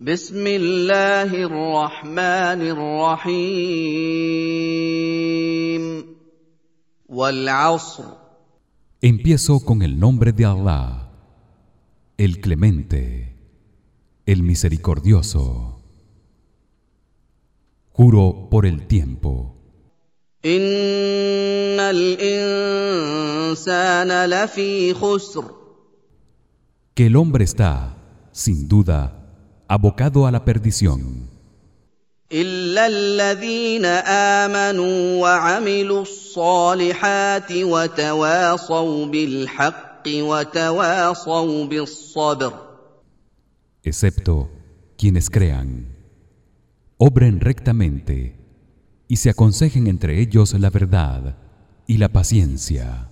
بسم الله الرحمن الرحيم والعصر Empiezo con el nombre de Allah, el Clemente, el Misericordioso. Juro por el tiempo. إن الإنسان لفي خسر Que el hombre está, sin duda, abocado a la perdición, إلا الذين آمنوا وعملوا الصالحات وتواصوا بالحق وتواصوا بالصبر excepto quienes crean, obren rectamente y se aconsejen entre ellos la verdad y la paciencia.